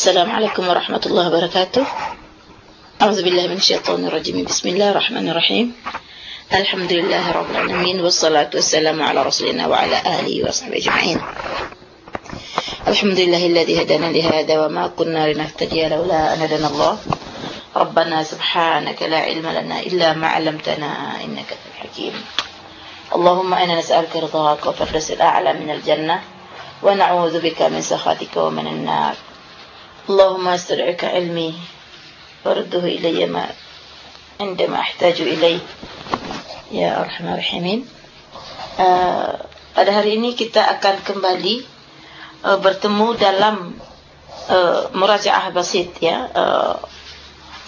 السلام عليكم ورحمة الله وبركاته. أعوذ بالله من الشيطان الرجيم. بسم الله الرحمن الرحيم. الحمد لله رب العالمين والصلاة والسلام على رسولنا وعلى آله وصحبه أجمعين. الحمد لله الذي هدانا لهذا وما كنا لنهتدي لولا أن هدانا الله. ربنا سبحانك لا علم لنا إلا ما علمتنا إنك أنت الحكيم. اللهم إنا نسألك رضاك وفردوس الأعلى من الجنة ونعوذ بك من سخطك ومن النار. اللهم استدعك علمي ورده إلي ما عندما أحتاج إليه يا أرحم الراحمين pada hari ini kita akan kembali uh, bertemu dalam uh, murajaah basit ya uh,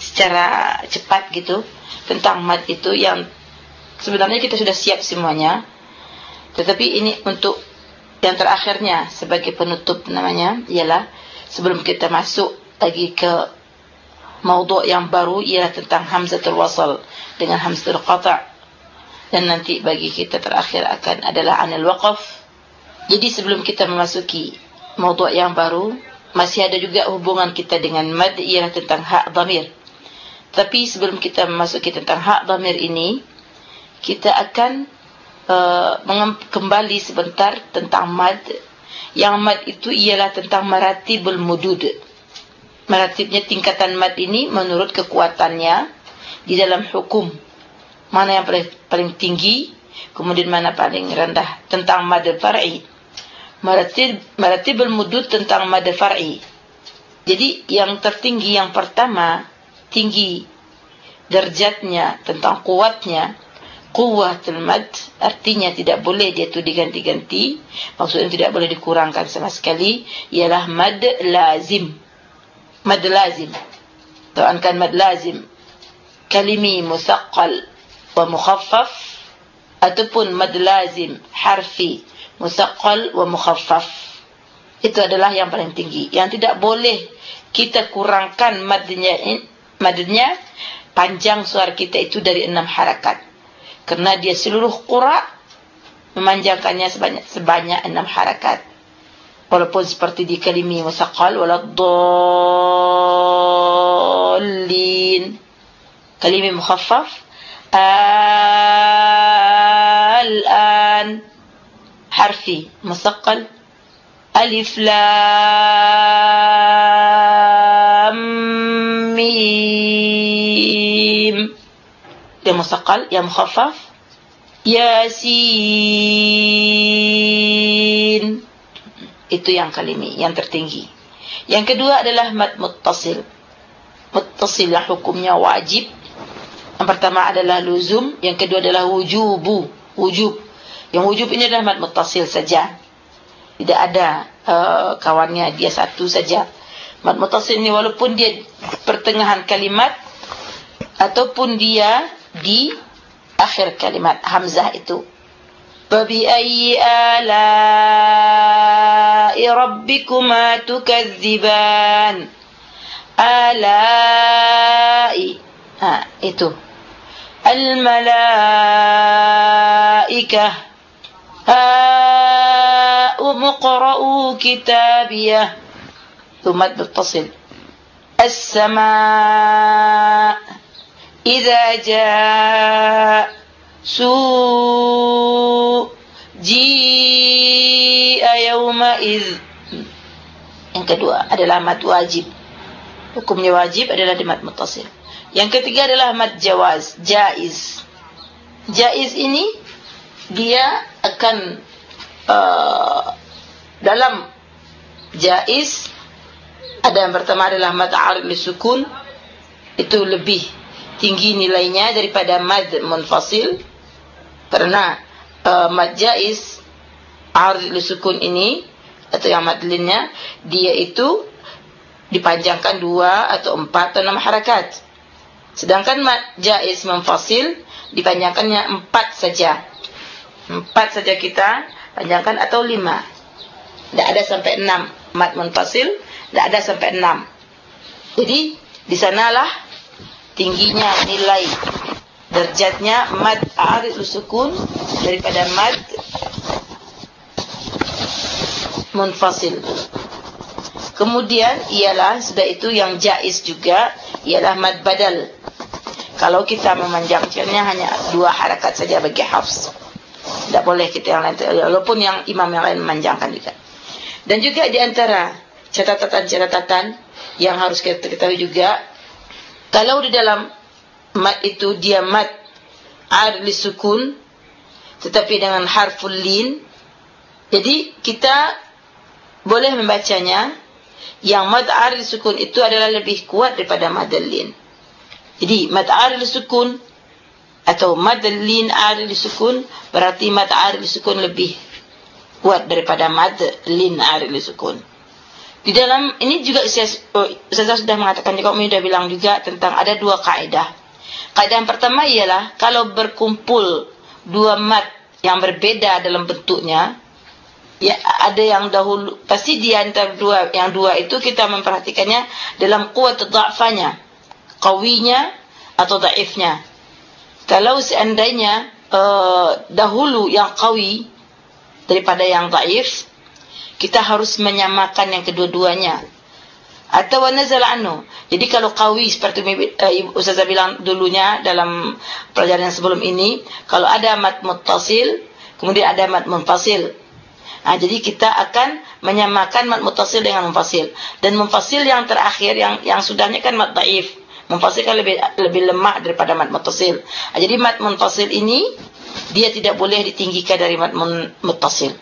secara cepat gitu tentang mad itu yang sebenarnya kita sudah siap semuanya tetapi ini untuk yang terakhirnya sebagai penutup namanya ialah sebelum kita masuk lagi ke maudhu' yang baru ialah tentang hamzatul wasal dengan hamzatul qata' dan nanti bagi kita terakhir akan adalah anil waqaf. Jadi sebelum kita memasuki maudhu' yang baru masih ada juga hubungan kita dengan mad ialah tentang hak dhamir. Tapi sebelum kita memasuki tentang hak dhamir ini kita akan Uh, kembali sebentar tentang mad yang mad itu ialah tentang maratibul mudud. Maratibnya tingkatan mad ini menurut kekuatannya di dalam hukum. Mana yang paling, paling tinggi kemudian mana paling rendah. Tentang mad far'i maratib maratibul mudud tentang mad far'i jadi yang tertinggi yang pertama tinggi derajatnya tentang kuatnya quwwatul mad artinya tidak boleh dia itu diganti-ganti. Maksudnya tidak boleh dikurangkan sama sekali. Ialah mad lazim. Mad lazim. Tuankan mad lazim. Kalimi musaqqal wa mukhaffaf ataupun mad lazim harfi musaqqal wa mukhaffaf. Itu adalah yang paling tinggi. Yang tidak boleh kita kurangkan madnya madnya panjang suara kita itu dari enam harakat karena dia seluruh qura memanjangkannya sebanyak sebanyak enam harakat. Walaupun seperti di kalimi musaqqal waladdallin. Kalimi mukhaffaf al-an. Harfi musaqqal alif lam mim yang musaqqal yang mukhaffaf. Yasin. Itu yang kalimi yang tertinggi. Yang kedua adalah mad muttasil. Muttasil yang hukumnya wajib. Yang pertama adalah luzum yang kedua adalah wujubu wujub. Yang wujub ini adalah mad muttasil saja. Tidak ada uh, kawannya dia satu saja. Mad muttasil ini walaupun dia pertengahan kalimat ataupun dia di akhir kalimat hamzah itu Babi ayyi ala'i rabbikuma tukadziban ala'i ha itu al malaikah ha umqra'u kitabiyah thumma tattasil as-samaa إذا جاء سوء جيء يومئذ yang kedua adalah mad wajib hukumnya wajib adalah di mad muttasil yang ketiga adalah mad jawaz jaiz jaiz ini dia akan uh, dalam jaiz ada yang pertama adalah mad arid li sukun itu lebih tinggi nilainya daripada mad munfasil. Karena uh, mad jaiz arid sukun ini atau yang madlinnya dia itu dipanjangkan dua atau empat atau enam harakat. Sedangkan mad jaiz munfasil dipanjangkannya empat saja. Empat saja kita panjangkan atau lima. Tidak ada sampai enam mad munfasil tidak ada sampai enam. Jadi di sanalah tingginya nilai derajatnya mad arid sukun daripada mad munfasil Kemudian ialah sudah itu yang jais juga ialah mad badal. Kalau kita memanjangkannya hanya dua harakat saja bagi hafs. Tidak boleh kita yang lain walaupun yang imam yang lain memanjangkan juga. Dan juga di antara catatan-catatan yang harus kita ketahui juga kalau di dalam mad itu dia mad ar li sukun tetapi dengan harful lin jadi kita boleh membacanya yang mad aril sukun itu adalah lebih kuat daripada mad lin. Jadi mad aril sukun atau mad lin aril sukun berarti mad aril sukun lebih kuat daripada mad lin aril sukun. Di dalam ini juga saya, oh, sudah mengatakan juga Umi sudah bilang juga tentang ada dua kaidah. Kaidah yang pertama ialah kalau berkumpul dua mad yang berbeda dalam bentuknya ya ada yang dahulu pasti di antara dua yang dua itu kita memperhatikannya dalam kuat dha'fanya qawinya atau dhaifnya kalau seandainya uh, dahulu yang qawi daripada yang dhaif kita harus menyamakan yang kedua-duanya atau nazal anhu jadi kalau qawi seperti uh, ustazah bilang dulunya dalam pelajaran sebelum ini kalau ada mat muttasil kemudian ada mat munfasil Ha, jadi kita akan menyamakan mad muttasil dengan munfasil. Dan munfasil yang terakhir yang yang sudahnya kan mad dhaif. Munfasil kan lebih lebih lemah daripada mad muttasil. Ha, jadi mad munfasil ini dia tidak boleh ditinggikan dari mad muttasil.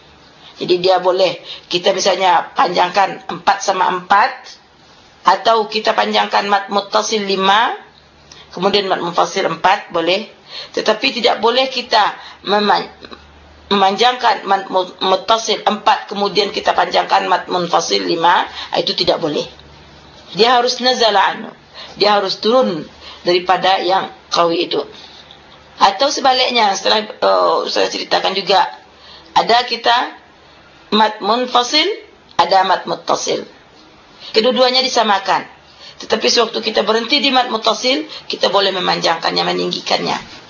Jadi dia boleh kita misalnya panjangkan 4 sama 4 atau kita panjangkan mad muttasil 5 kemudian mad munfasil 4 boleh. Tetapi tidak boleh kita memanjangkan mad muttasil 4 kemudian kita panjangkan mad munfasil 5 ah, itu tidak boleh. Dia harus nazala anhu dia harus turun daripada yang qawi itu. Atau sebaliknya setelah uh, saya ceritakan juga ada kita mad munfasil ada mad muttasil kedua-duanya disamakan tetapi sewaktu kita berhenti di mad muttasil kita boleh memanjangkannya meninggikannya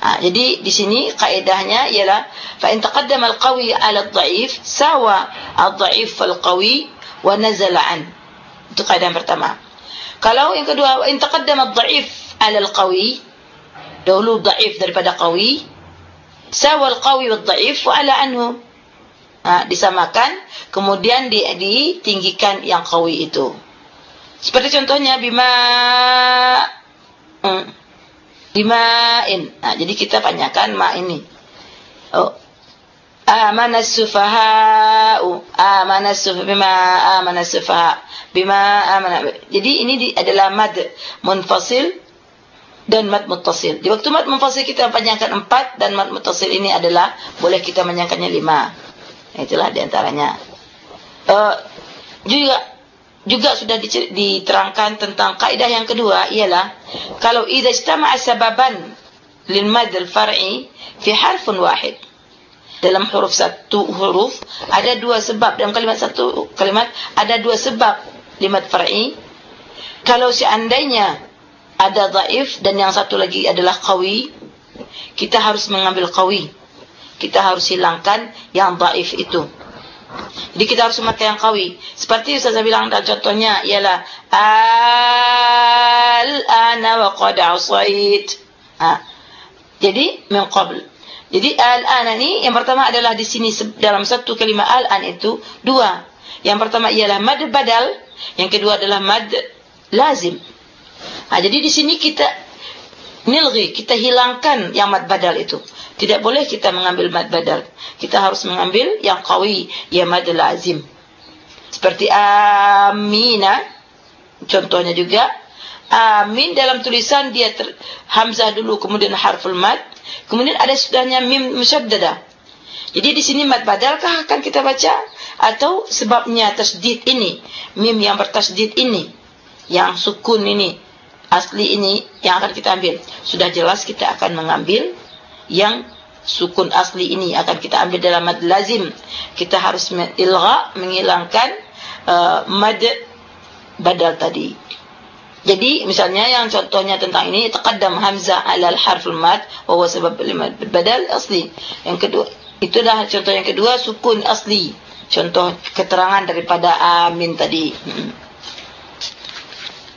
Ha, jadi di sini kaidahnya ialah fa in taqaddama al-qawi 'ala ad-dha'if sawa ad-dha'if fal-qawi wa nazala an. Itu kaidah pertama. Kalau yang kedua in taqaddama ad-dha'if 'ala al-qawi dahulu dha'if daripada qawi sawa al-qawi wad-dha'if wa 'ala anhu uh, disamakan kemudian di ditinggikan yang qawi itu seperti contohnya bima hmm, bima bimain nah ha, jadi kita panjangkan ma ini oh amana sufaha amana sufaha bima amana sufaha bima amana jadi ini di, adalah mad munfasil dan mad muttasil. Di waktu mad munfasil kita panjangkan 4 dan mad muttasil ini adalah boleh kita panjangkannya 5 itulah di antaranya. Uh, juga juga sudah diterangkan tentang kaidah yang kedua ialah kalau idza istama'a sababan lil mad al far'i fi harfun wahid. Dalam huruf satu huruf ada dua sebab. Dalam kalimat satu kalimat ada dua sebab limat far'i. Kalau seandainya ada dhaif dan yang satu lagi adalah qawi kita harus mengambil qawi kita harus hilangkan yang dhaif itu jadi kita harus memakai yang kawi. Seperti saya bilang dan contohnya ialah al-ana wa qad asait. Ha. Jadi min qabl. Jadi al-ana ni yang pertama adalah di sini dalam satu kalimat al-an itu dua. Yang pertama ialah mad badal, yang kedua adalah mad lazim. Ha, jadi di sini kita nilghi, kita hilangkan yang mad badal itu. Tidak boleh kita mengambil mad badal. Kita harus mengambil yang qawi, ya mad lazim. Seperti amina contohnya juga amin dalam tulisan dia hamzah dulu kemudian harful mad, kemudian ada sudahnya mim musyaddada. Jadi di sini mad badalkah akan kita baca atau sebabnya tasdid ini, mim yang bertasdid ini, yang sukun ini, asli ini yang akan kita ambil. Sudah jelas kita akan mengambil yang sukun asli ini akan kita ambil dalam mad lazim. Kita harus ilgha menghilangkan uh, mad badal tadi. Jadi misalnya yang contohnya tentang ini taqaddam hamzah ala al harf al mad wa huwa sabab mad badal asli. Yang kedua itu dah contoh yang kedua sukun asli. Contoh keterangan daripada amin tadi. Hmm.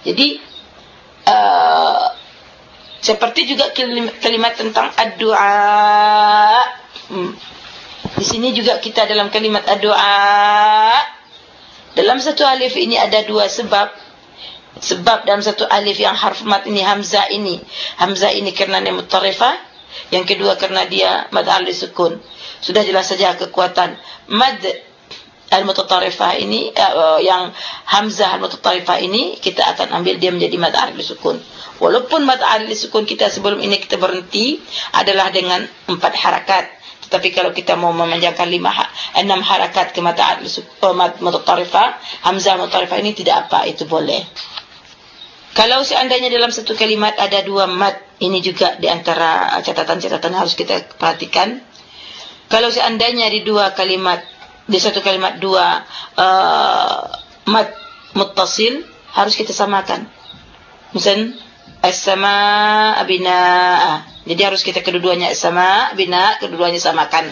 jadi uh, seperti juga kalimat, tentang doa hmm. di sini juga kita dalam kalimat doa dalam satu alif ini ada dua sebab. Sebab dalam satu alif yang harf mat ini hamzah ini. Hamzah ini kerana dia mutarifah yang kedua kerana dia mad al sukun. Sudah jelas saja kekuatan. Mad al mutatarifah ini uh, yang hamzah al mutatarifah ini kita akan ambil dia menjadi mad al sukun. Walaupun mad al sukun kita sebelum ini kita berhenti adalah dengan empat harakat. Tapi kalau kita mau memanjangkan lima ha enam harakat ke uh, mad mutatarifah hamzah mutatarifah ini tidak apa itu boleh. Kalau seandainya dalam satu kalimat ada dua mat, ini juga di antara catatan-catatan harus kita perhatikan. Kalau seandainya di dua kalimat, di satu kalimat dua uh, mat muttasil, harus kita samakan. Misal, as-sama' bina'a. Jadi harus kita kedua-duanya as-sama' bina, kedua-duanya samakan.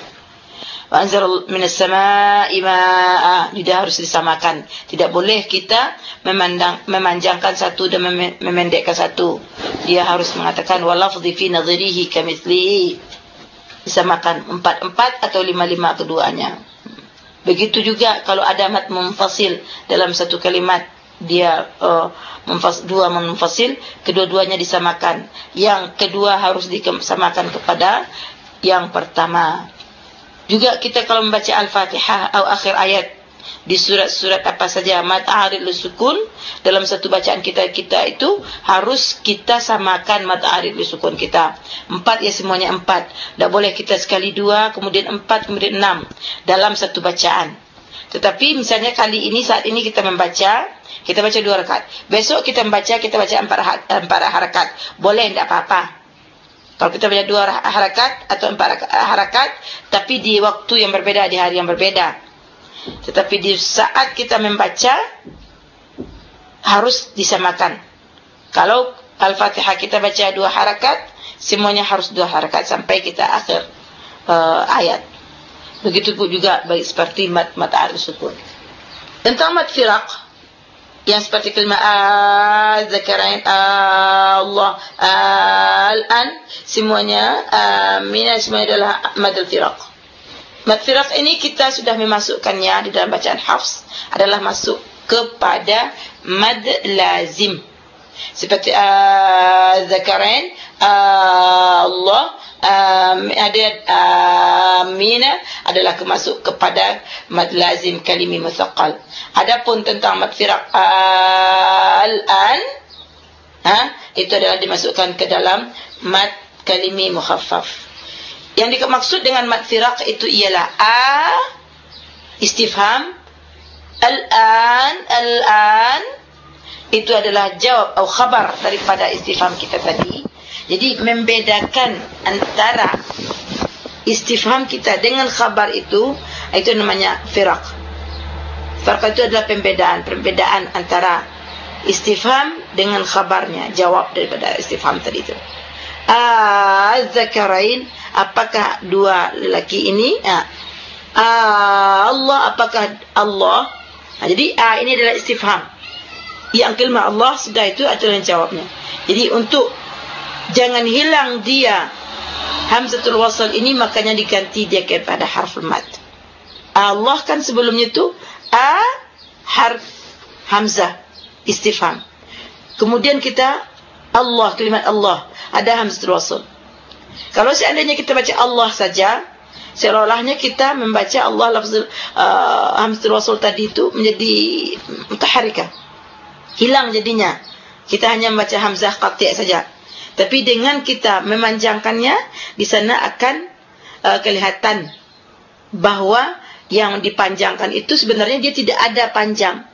Wa anzal minas samaa'i maa'a tidak harus disamakan. Tidak boleh kita memandang memanjangkan satu dan memendekkan satu. Dia harus mengatakan walafdhi fi nadhirihi kamithlihi disamakan empat-empat atau lima-lima keduanya begitu juga kalau ada mat munfasil dalam satu kalimat dia uh, memfas dua munfasil kedua-duanya disamakan. Yang kedua harus disamakan kepada yang pertama. Juga kita kalau membaca Al-Fatihah atau akhir ayat di surat-surat apa saja mad arid sukun dalam satu bacaan kita kita itu harus kita samakan mad arid sukun kita. Empat ya semuanya empat. Tak boleh kita sekali dua kemudian empat kemudian enam dalam satu bacaan. Tetapi misalnya kali ini saat ini kita membaca kita baca dua rakaat. Besok kita membaca kita baca empat empat harakat. Boleh tidak apa-apa. Kalau kita baca dua harakat atau empat harakat, tapi di waktu yang berbeda, di hari yang berbeda. Tetapi di saat kita membaca, harus disamakan. Kalau Al-Fatihah kita baca dua harakat, semuanya harus dua harakat sampai kita akhir uh, ayat. Begitu pun juga bagi seperti mat-mat al-sukun. Tentang mat firaq, yang seperti kalimat az-zakarain Allah al-an semuanya mina semuanya adalah mad al-firaq mad firaq ini kita sudah memasukkannya di dalam bacaan hafs adalah masuk kepada mad lazim. Seperti az-zakarain Allah um, ada amina adalah kemasuk kepada mad lazim kalimi musaqqal adapun tentang mad firaq al-an ha itu adalah dimasukkan ke dalam mad kalimi mukhaffaf yang dimaksud dengan mad firaq itu ialah a istifham al-an al-an itu adalah jawab atau khabar daripada istifham kita tadi jadi membedakan antara istifham kita dengan khabar itu itu namanya firaq. Firaq itu adalah pembedaan, perbedaan antara istifham dengan khabarnya, jawab daripada istifham tadi itu. Az-zakarain apakah dua lelaki ini? Ah, Allah apakah Allah? Ha, jadi ah ini adalah istifham. Yang kelima Allah sudah itu adalah jawabnya. Jadi untuk jangan hilang dia hamzatul wasal ini makanya diganti dia kepada harf mat Allah kan sebelumnya tu a harf hamzah istifham kemudian kita Allah kalimat Allah. Ada hamzatul wasal kalau seandainya kita baca Allah saja seolah-olahnya kita membaca Allah lafaz uh, hamzatul wasal tadi itu menjadi mutaharrikah hilang jadinya. Kita hanya membaca hamzah qati' saja. Tapi dengan kita memanjangkannya di sana akan uh, kelihatan bahawa yang dipanjangkan itu sebenarnya dia tidak ada panjang.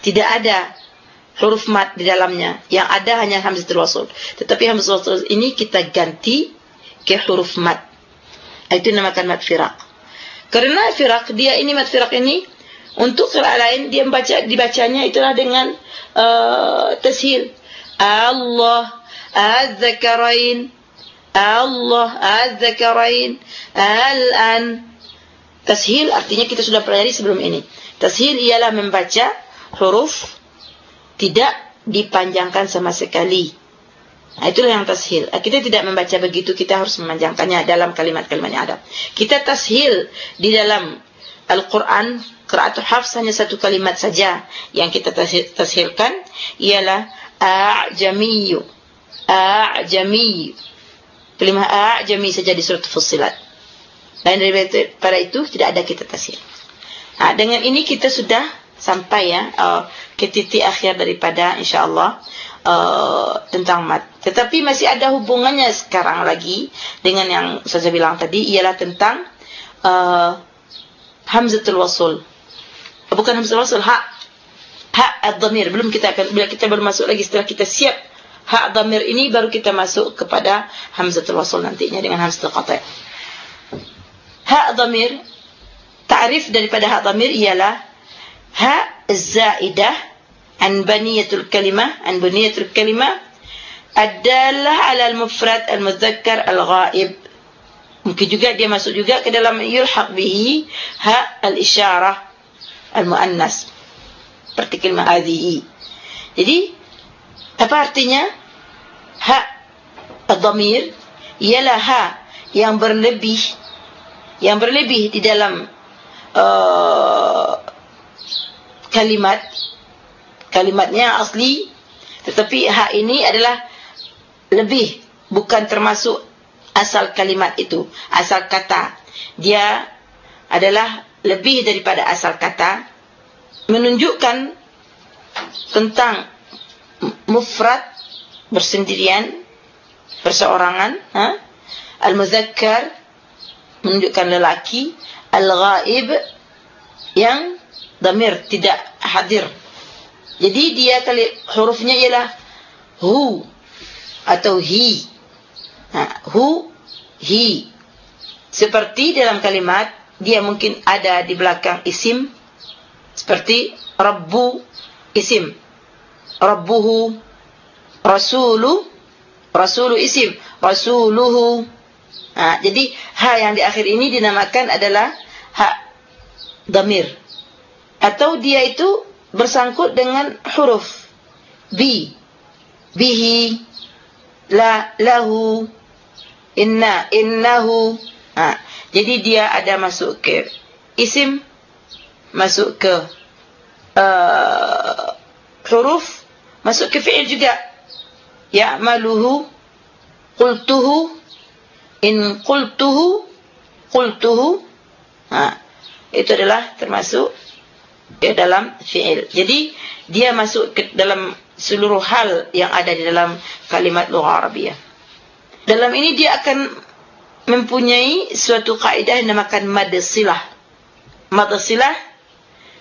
Tidak ada huruf mat di dalamnya. Yang ada hanya hamzatul wasl. Tetapi hamzatul wasl ini kita ganti ke huruf mat. Itu namakan mat firaq. Karena firaq dia ini mat firaq ini untuk qira' lain dia membaca dibacanya itulah dengan uh, tashil. Allah az-zakarain. Allah az-zakarain. Al-an. Tashil artinya kita sudah pelajari sebelum ini. Tashil ialah membaca huruf tidak dipanjangkan sama sekali. Nah, itulah yang tashil. Ah, kita tidak membaca begitu, kita harus memanjangkannya dalam kalimat-kalimat yang ada. Kita tashil di dalam Al-Quran, Qiraatul Hafs hanya satu kalimat saja yang kita tashilkan ialah a'jamiyyu. A'jamiyyu. Kalimat a'jami saja di surat Fussilat. Dan daripada itu tidak ada kita tasir. Nah, dengan ini kita sudah sampai ya uh, ke titik akhir daripada insyaallah uh, tentang mat. Tetapi masih ada hubungannya sekarang lagi dengan yang saya bilang tadi ialah tentang uh, hamzatul wasl. Bukan hamzatul wasl, ha ha ad-dhamir. Belum kita akan bila kita baru masuk lagi setelah kita siap ha dhamir ini baru kita masuk kepada hamzatul wasl nantinya dengan hamzatul qata'. Ha dhamir ta'rif daripada ha dhamir ialah ha zaidah an baniyatul kalimah an baniyatul kalimah adalah ala al-mufrad al-mudzakkar al-ghaib. Mungkin juga dia masuk juga ke dalam yulhaq bihi ha al-isyarah al-muannas. Seperti kalimah hadhihi jadi apa artinya? Ha ad-dhamir ialah ha yang berlebih yang berlebih di dalam uh, kalimat. Kalimatnya asli. Tetapi hak ini adalah lebih bukan termasuk asal kalimat itu. Asal kata. Dia adalah lebih daripada asal kata. Menunjukkan tentang mufrad bersendirian perseorangan ha? al-muzakkar menunjukkan lelaki. Al-ghaib yang damir tidak hadir. Jadi dia kali hurufnya ialah hu atau hi. Ha, hu hi. Seperti dalam kalimat dia mungkin ada di belakang isim seperti rabbu isim. Rabbuhu rasulu rasulu isim rasuluhu Ha, jadi ha yang di akhir ini dinamakan adalah ha damir. Atau dia itu bersangkut dengan huruf bi bihi la lahu inna innahu. Ha, jadi dia ada masuk ke isim masuk ke uh, huruf masuk ke fi'il juga. Ya'maluhu qultuhu in qultuhu qultuhu ha itu adalah termasuk ya dalam fi'il. Jadi dia masuk ke dalam seluruh hal yang ada di dalam kalimat lughah arabiyah dalam ini dia akan mempunyai suatu kaidah yang dinamakan mad silah mad silah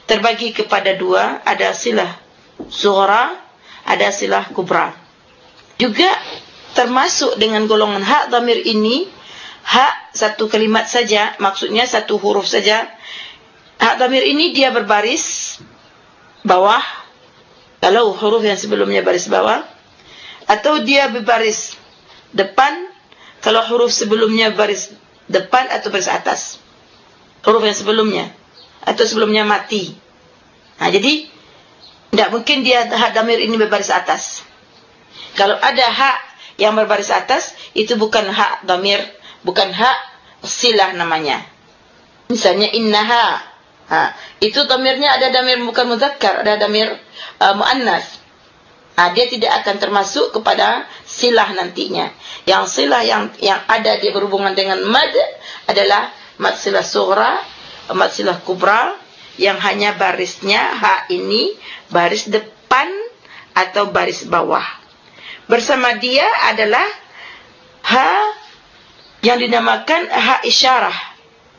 terbagi kepada dua. Ada silah sughra ada silah kubra. Juga termasuk dengan golongan hak dhamir ini hak satu kalimat saja maksudnya satu huruf saja hak dhamir ini dia berbaris bawah kalau huruf yang sebelumnya baris bawah atau dia berbaris depan kalau huruf sebelumnya baris depan atau baris atas huruf yang sebelumnya atau sebelumnya mati nah jadi tidak mungkin dia hak dhamir ini berbaris atas kalau ada hak yang berbaris atas itu bukan hak damir, bukan hak silah namanya. Misalnya innaha. Ha, itu damirnya ada damir bukan muzakkar, ada damir uh, muannas. Ha, dia tidak akan termasuk kepada silah nantinya. Yang silah yang yang ada dia berhubungan dengan mad adalah mad silah sughra, mad silah kubra yang hanya barisnya ha ini baris depan atau baris bawah bersama dia adalah ha yang dinamakan ha isyarah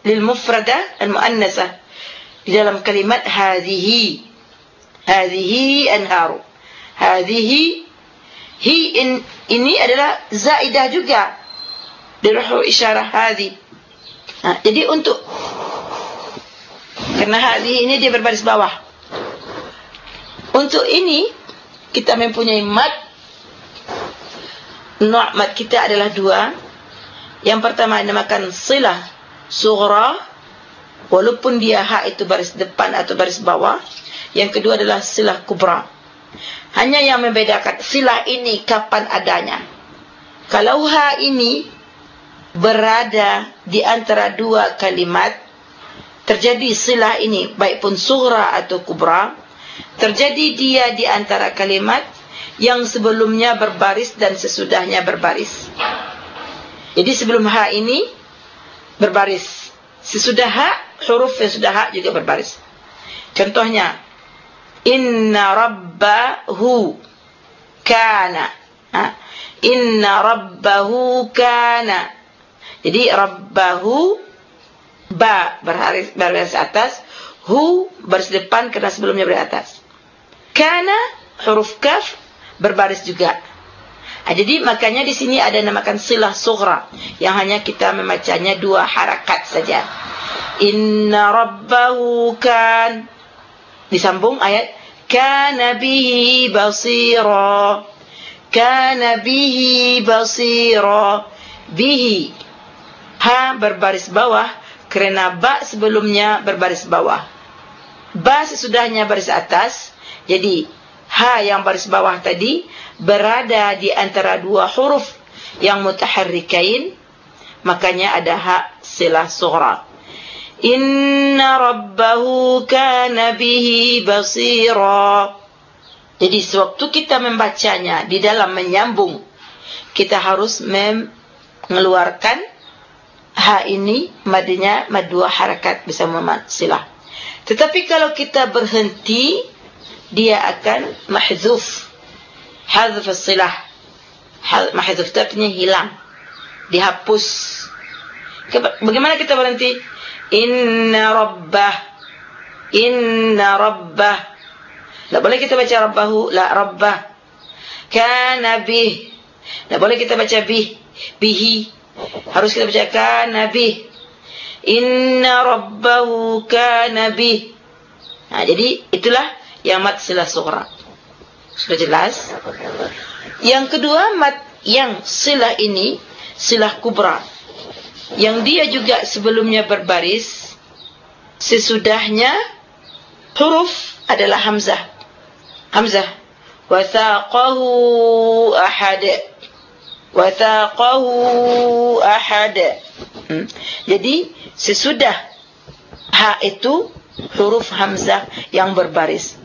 lil mufrada al muannasah di dalam kalimat hadhihi hadhihi anharu. Hadhihi hi in, ini adalah zaidah juga. Huruf isyarah hadhi ha, jadi untuk kerana hadhi ini dia berbaris bawah. Untuk ini kita mempunyai mad Nu'mat kita adalah dua. Yang pertama dinamakan silah sughra walaupun dia ha itu baris depan atau baris bawah yang kedua adalah silah kubra. Hanya yang membedakan silah ini kapan adanya. Kalau ha ini berada di antara dua kalimat terjadi silah ini baik pun sughra atau kubra terjadi dia di antara kalimat yang sebelumnya berbaris dan sesudahnya berbaris. Jadi sebelum ha ini berbaris sesudah ha huruf yang sudah ha juga berbaris. Contohnya inna rabbahu kana. Ha? Inna rabbahu kana. Jadi rabbahu ba berbaris berbaris atas hu baris depan karena sebelumnya berbaris atas. Kana huruf kaf berbaris juga jadi makanya di sini ada namakan silah sughra yang hanya kita membacanya dua harakat saja. Inna rabbahu kan. Disambung ayat kana bihi basira. Kana bihi basira. Bihi. Ha berbaris bawah kerana ba sebelumnya berbaris bawah. Ba sesudahnya baris atas. Jadi ha yang baris bawah tadi berada di antara dua huruf yang mutaharrikain. Makanya ada ha silah sughra. Inna rabbahu kana bihi basira. Jadi sewaktu kita membacanya di dalam menyambung kita harus mengeluarkan ha ini madinya madua harakat bisa memad silah tetapi kalau kita berhenti dia akan mahzuf hazf silah. Mahzuf artinya hilang. Dihapus. Bagaimana kita berhenti? Inna rabbah. Inna rabbah. Tak boleh kita baca rabbahu. La rabbah. Kana bih. Tak boleh kita baca bih. Bihi. Harus kita bacakan nabi inna rabbahu kana bi nah jadi itulah yang mat silah sughra sudah jelas? Yang kedua mat yang silah ini silah kubra. Yang dia juga sebelumnya berbaris sesudahnya huruf adalah hamzah. Hamzah. Wa ahad. Wathaqahu ahad. Hmm. jadi sesudah ha itu huruf hamzah yang berbaris.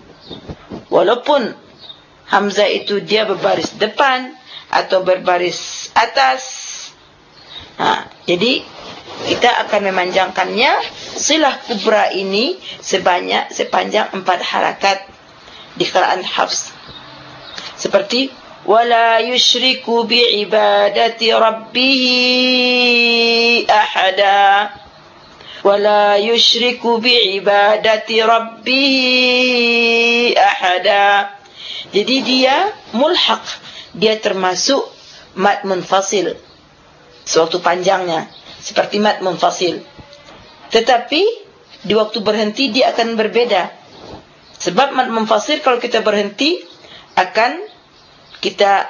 Walaupun hamzah itu dia berbaris depan atau berbaris atas. Ha jadi kita akan memanjangkannya. Silah kubra ini sebanyak sepanjang empat harakat di kalangan hafs. Seperti wala yushriku bi ibadati rabbih ahada. Wala yushriku bi ibadati rabbih ahada jadi dia mulhaq. Dia termasuk mad munfasil. Sewaktu panjangnya. Seperti mad munfasil. Tetapi di waktu berhenti dia akan berbeda. Sebab mad munfasil kalau kita berhenti akan kita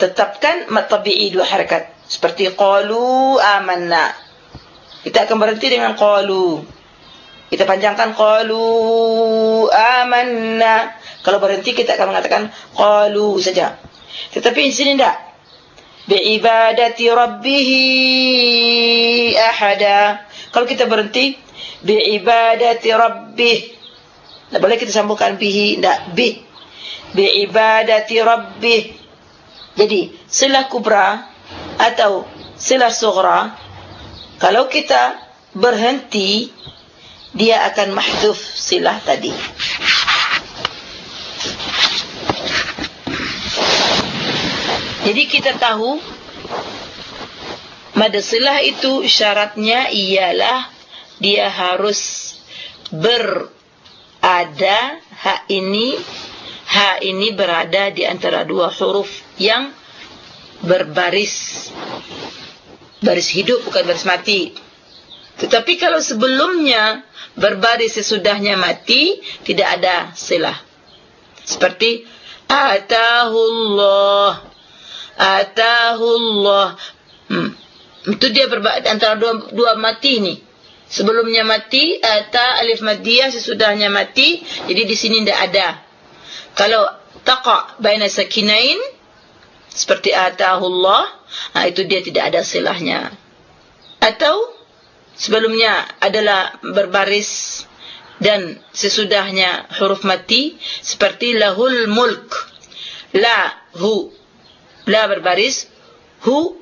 tetapkan mat tabi'i dua harakat. Seperti qalu amanna. Kita akan berhenti dengan qalu. Kita panjangkan qalu amanna kalau berhenti kita akan mengatakan qalu saja. Tetapi di sini tidak. Bi ibadati rabbih ahada. Kalau kita berhenti bi ibadati rabbih tak boleh kita sambungkan bihi tidak. Bi. Bi'ibadati rabbih. Jadi, silah kubra atau silah sughra, kalau kita berhenti, dia akan mahduf silah tadi. Jadi kita tahu mad silah itu syaratnya ialah dia harus berada hak ini ha ini berada di antara dua huruf yang berbaris baris hidup bukan baris mati. Tetapi kalau sebelumnya berbaris sesudahnya mati tidak ada silah. Seperti atahullah atahullah. Hmm. itu dia berbaris antara dua dua mati ini sebelumnya mati ata alif madiyah sesudahnya mati. Jadi di sini tidak ada. Kalau taqa baina sakinain seperti atahullah nah itu dia tidak ada silahnya. Atau sebelumnya adalah berbaris dan sesudahnya huruf mati seperti lahul mulk. La hu la berbaris hu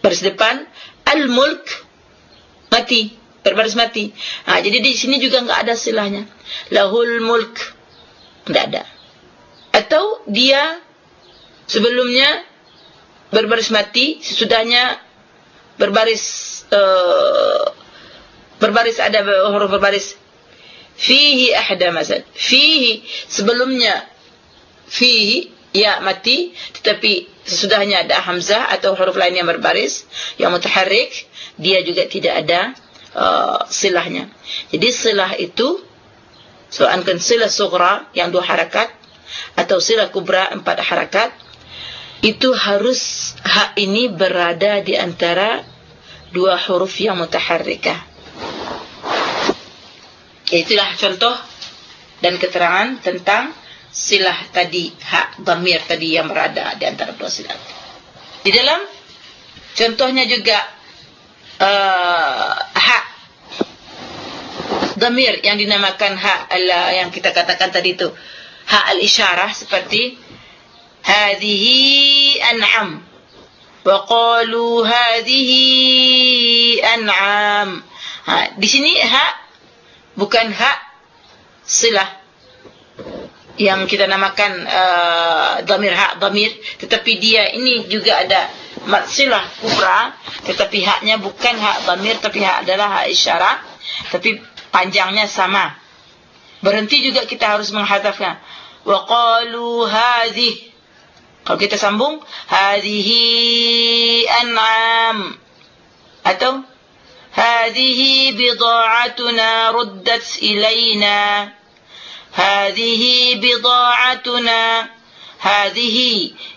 baris depan al mulk mati berbaris mati. Ha, jadi di sini juga enggak ada silahnya. Lahul mulk enggak ada. Atau dia sebelumnya berbaris mati sesudahnya berbaris uh, berbaris ada huruf berbaris. Fihi ahda masal fihi sebelumnya fihi ya mati tetapi sesudahnya ada hamzah atau huruf lain yang berbaris yang mutaharrik dia juga tidak ada uh, silahnya. Jadi silah itu soalkan silah sughra yang dua harakat atau silah kubra empat harakat itu harus hak ini berada di antara dua huruf yang mutaharrikah. Itulah contoh dan keterangan tentang silah tadi, hak dhamir tadi yang berada di antara dua silah. Di dalam contohnya juga uh, hak dhamir yang dinamakan hak Allah yang kita katakan tadi itu hak al-isyarah seperti hadhihi an'am wa qalu hadhihi an'am. Ha, di sini hak bukan hak silah yang kita namakan uh, damir hak damir, tetapi dia ini juga ada matsilah kubra tetapi haknya bukan hak damir, tapi hak adalah hak isyarat tapi panjangnya sama. Berhenti juga kita harus menghadafnya. Wa qalu hadhi kalau kita sambung hadhihi an'am. Atau hadhihi bidha'atuna ruddat ilaina هذه bida'atuna. هذه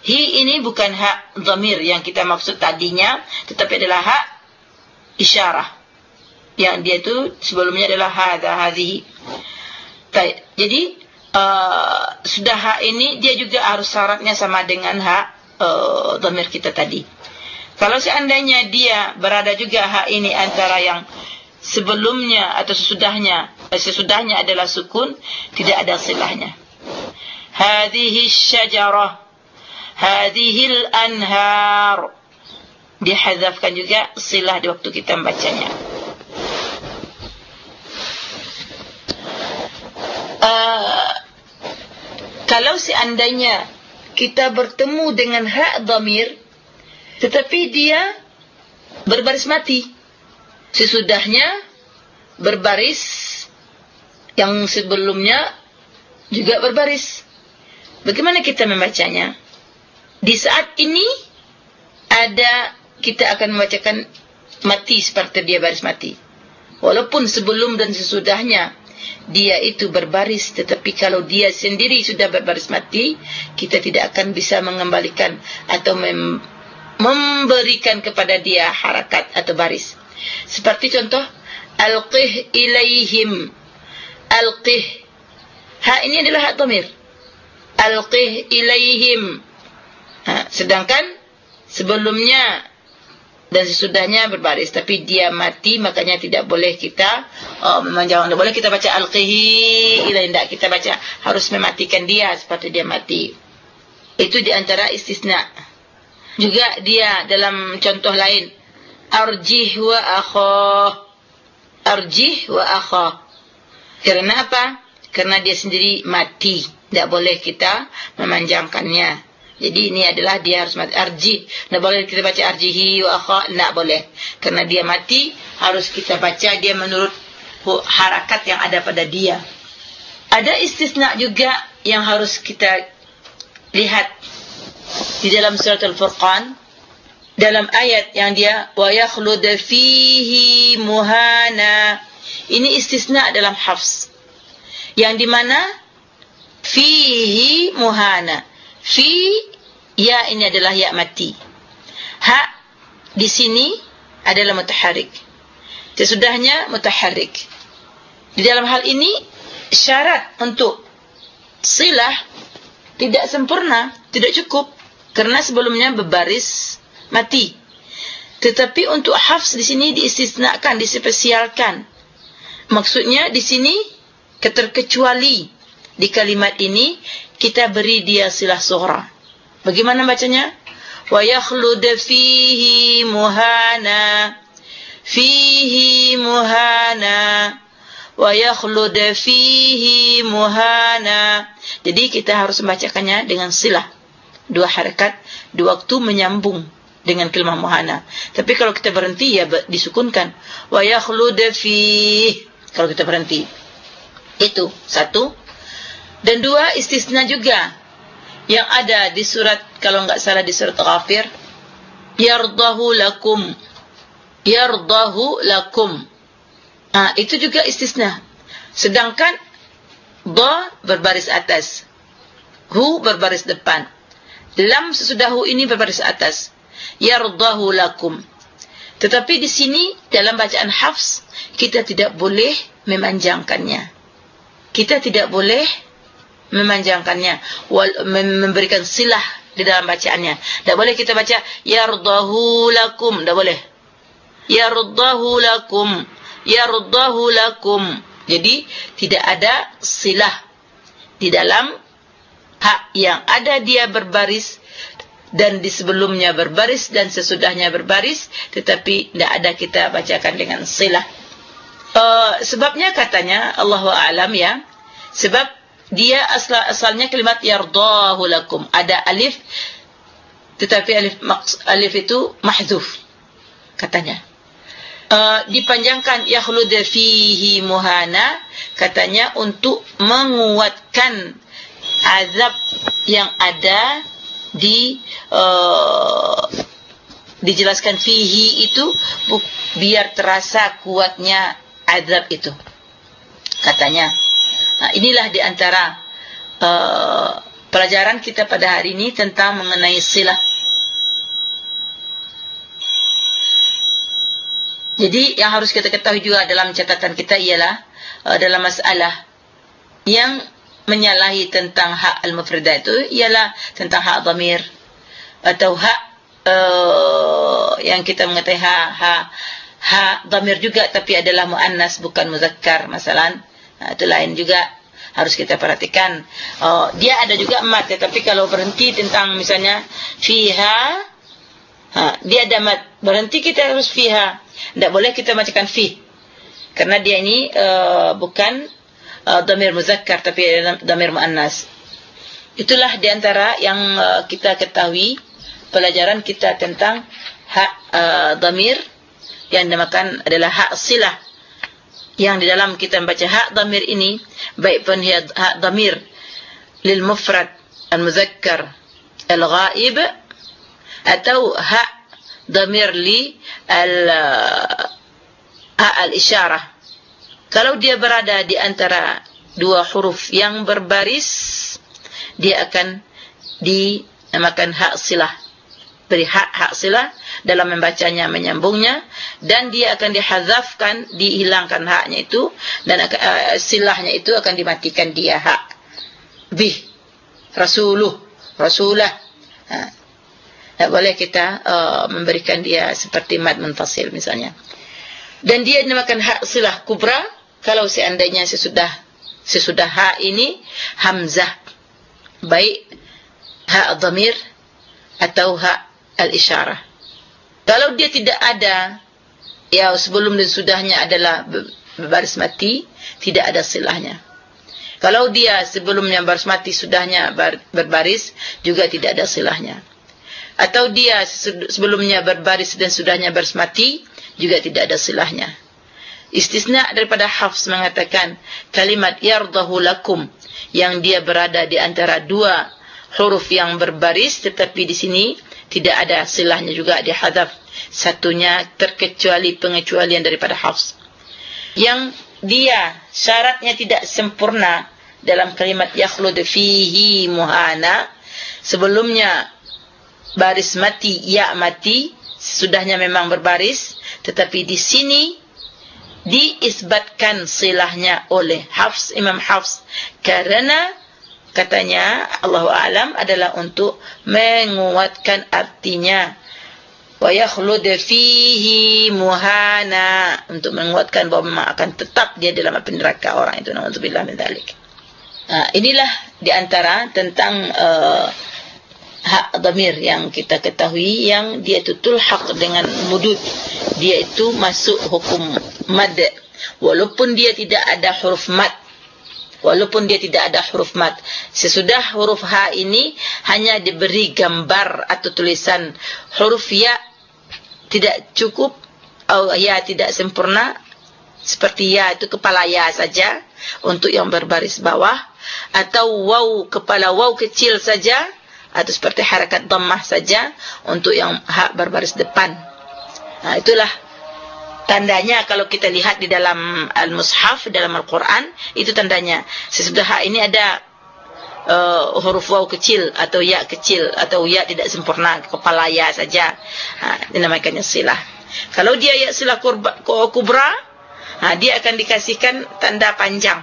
Hi ini bukan hak zamir yang kita maksud tadinya tetapi adalah hak isyarah. Yang dia tu sebelumnya adalah hadha hadhihi jadi uh, sudah hak ini dia juga harus syaratnya sama dengan hak uh, dhamir kita tadi. Kalau seandainya dia berada juga hak ini antara yang sebelumnya atau sesudahnya sesudahnya adalah sukun, tidak ada silahnya. Hadhihi syajarah, hadhihi anhar. Dihadzafkan juga silah di waktu kita membacanya. Uh, kalau seandainya kita bertemu dengan hak dhamir, tetapi dia berbaris mati. Sesudahnya berbaris yang sebelumnya juga berbaris. Bagaimana kita membacanya? Di saat ini ada kita akan membacakan mati seperti dia baris mati. Walaupun sebelum dan sesudahnya dia itu berbaris tetapi kalau dia sendiri sudah berbaris mati kita tidak akan bisa mengembalikan atau mem memberikan kepada dia harakat atau baris. Seperti contoh alqih ilaihim. Alqih. Ha ini adalah hak dhamir. Alqih ilaihim. Ha, sedangkan sebelumnya dan sesudahnya berbaris tapi dia mati makanya tidak boleh kita oh memang jangan boleh kita baca alqihi ilaihim tidak kita baca harus mematikan dia seperti dia mati. Itu di antara istisna juga dia dalam contoh lain arjih wa akha arjih wa akha karena apa? Karena dia sendiri mati. Tidak boleh kita memanjangkannya. Jadi ini adalah dia harus mati. Arjih tidak boleh kita baca arjihi wa akha? Tidak boleh. Karena dia mati harus kita baca dia menurut harakat yang ada pada dia. Ada istisna juga yang harus kita lihat di dalam surat Al-Furqan dalam ayat yang dia wa yakhlud fihi muhana ini istisna dalam hafs. Yang di mana? Fihi muhana. Fi ya ini adalah ya mati. Ha di sini adalah mutaharrik. Sesudahnya mutaharrik. Di dalam hal ini syarat untuk silah tidak sempurna tidak cukup karena sebelumnya berbaris mati. Tetapi untuk hafs di sini diistisnakan dispesialkan maksudnya di sini keterkecuali di kalimat ini kita beri dia silah sughra bagaimana bacanya? Wa yakhlud fihi muhana fihi muhana. Wa yakhlud fihi muhana. Jadi kita harus membacakannya dengan silah. Dua harakat dua waktu menyambung dengan kalimat muhana. Tapi kalau kita berhenti ya disukunkan. Wa yakhlud fihi kalau kita berhenti. Itu satu. Dan dua istisna juga. Yang ada di surat kalau enggak salah di surat Ghafir yardahu lakum. Yardahu lakum. Ah itu juga istisna. Sedangkan ba berbaris atas. Hu berbaris depan. Lam sesudah hu ini berbaris atas. Yardahu lakum tetapi di sini dalam bacaan hafs kita tidak boleh memanjangkannya. Kita tidak boleh memanjangkannya. Memberikan silah di dalam bacaannya. Tidak boleh kita baca yardahu lakum. Tidak boleh. Yardahu lakum. Yardahu lakum. Jadi tidak ada silah di dalam hak yang ada. Dia berbaris dan di sebelumnya berbaris dan sesudahnya berbaris tetapi tidak ada kita bacakan dengan silah. Uh, sebabnya katanya Allahu a'lam ya sebab dia asal asalnya kalimat yardahu lakum. Ada alif tetapi alif alif itu mahdzuf katanya. Uh, dipanjangkan yahlud fihi muhana katanya untuk menguatkan azab yang ada di uh, dijelaskan fihi itu biar terasa kuatnya azab itu katanya Nah, inilah di antara uh, pelajaran kita pada hari ini tentang mengenai silah. Jadi yang harus kita ketahui juga dalam catatan kita ialah uh, dalam masalah yang menyalahi tentang hak al-mufradah itu ialah tentang hak dhamir atau hak uh, yang kita mengetahui hak hak hak dhamir juga tapi adalah muannas bukan muzakkar masalan Nah, itu lain juga harus kita perhatikan. Oh, dia ada juga mat tapi kalau berhenti tentang misalnya fiha ha, dia ada mat. Berhenti kita harus fiha. Tidak boleh kita bacakan fi. Karena dia ini uh, bukan uh, dhamir muzakkar tapi dhamir muannas. Itulah di antara yang uh, kita ketahui pelajaran kita tentang hak uh, dhamir yang dinamakan adalah hak silah. Yang di dalam kita membaca hak dhamir ini baik pun hak dhamir lil mufrad al muzakkar al ghaib atau hak dhamir li al al isyarah kalau dia berada di antara dua huruf yang berbaris dia akan dinamakan hak silah. Beri hak hak silah dalam membacanya menyambungnya dan dia akan dihazafkan dihilangkan haknya itu dan uh, silahnya itu akan dimatikan dia hak. Bih rasuluh rasulah. Ha. tak boleh kita uh, memberikan dia seperti mad munfasil misalnya. Dan dia dinamakan hak silah kubra kalau seandainya sesudah sesudah hak ini hamzah baik hak dhamir atau hak al-isyarah kalau dia tidak ada ya sebelum dan sudahnya adalah berbaris mati, tidak ada silahnya. Kalau dia sebelumnya baris mati sudahnya berbaris juga tidak ada silahnya. Atau dia sebelumnya berbaris dan sudahnya baris mati juga tidak ada silahnya. Istisna daripada hafs mengatakan kalimat yardahu lakum yang dia berada di antara dua huruf yang berbaris tetapi di sini tidak ada silahnya juga dihadaf satunya terkecuali pengecualian daripada hafs. Yang dia syaratnya tidak sempurna dalam kalimat yakhlud fihi muhana sebelumnya baris mati ya mati sudahnya memang berbaris tetapi di sini diisbatkan silahnya oleh Hafs Imam Hafs. Karena katanya Allah alam adalah untuk menguatkan artinya. Wa yakhlud fihi muhana. Untuk menguatkan bahawa memang akan tetap dia dalam api neraka orang itu. Naudzubillah min dzalik. Ha, inilah di antara tentang uh, hak dhamir yang kita ketahui yang dia itu tulhaq dengan mudud. Dia itu masuk hukum mad. Walaupun dia tidak ada huruf mad. Walaupun dia tidak ada huruf mad. Sesudah huruf ha ini hanya diberi gambar atau tulisan huruf ya tidak cukup atau ya tidak sempurna. Seperti ya itu kepala ya saja untuk yang berbaris bawah atau waw kepala waw kecil saja atau seperti harakat dhammah saja untuk yang ha berbaris depan. Nah itulah tandanya kalau kita lihat di dalam al-mushaf dalam Al-Qur'an itu tandanya. Sesudah ha ini ada uh, huruf waw kecil atau ya kecil atau ya tidak sempurna kepala ya saja. Ha dinamakannya silah kalau dia ya silah kubra ha dia akan dikasihkan tanda panjang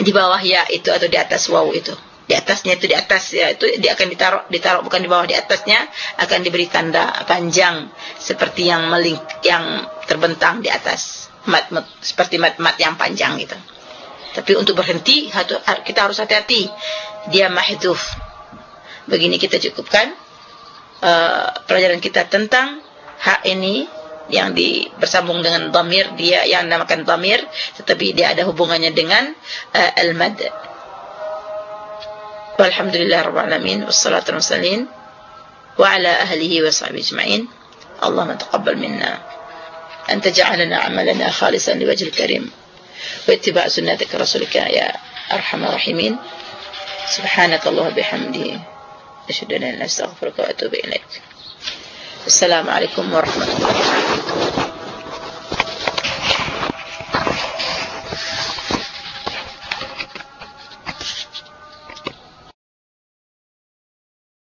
di bawah ya itu atau di atas waw itu di atasnya itu di atas ya itu dia akan ditaruh ditaruh bukan di bawah di atasnya akan diberi tanda panjang seperti yang meling yang terbentang di atas. Mat, mat seperti mat-mat yang panjang gitu. Tapi untuk berhenti kita harus hati-hati. Dia mahdhuf. Begini kita cukupkan uh, pelajaran kita tentang hak ini yang di bersambung dengan dhamir. Dia yang namakan dhamir tetapi dia ada hubungannya dengan uh, al-mad والحمد لله رب العالمين والصلاة والسلام وعلى أهله وصحبه أجمعين. اللهم تقبل منا أن تجعلنا عملنا خالصا لوجه الكريم واتباع سنتك رسولك يا أرحم الراحمين. سبحانك الله بحمده أشهد أن لا إله إلا أنت أستغفرك وأتوب إليك. السلام عليكم ورحمة الله وبركاته.